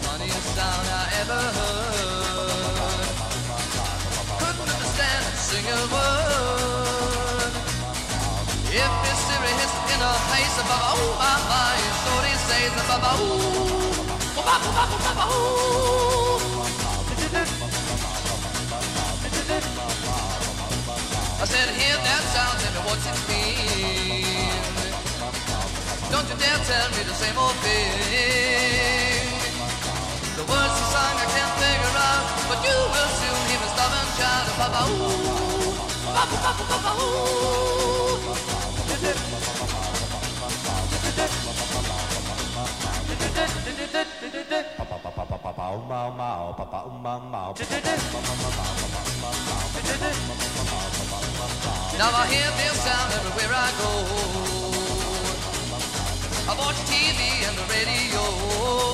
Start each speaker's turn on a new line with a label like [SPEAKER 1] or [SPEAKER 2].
[SPEAKER 1] Funniest sound I ever heard. Couldn't understand a single word. If it's serious in a place, ba ba ooh says ba ba ooh, ba ba ba ba ba ba ooh. You dare tell me the same old thing. The words he sang I can't figure out, but you will soon hear me stubborn child. Ba ba ooh, ba ba ba ba ba ba ooh. Now I hear this sound everywhere I go. I watch TV and the radio.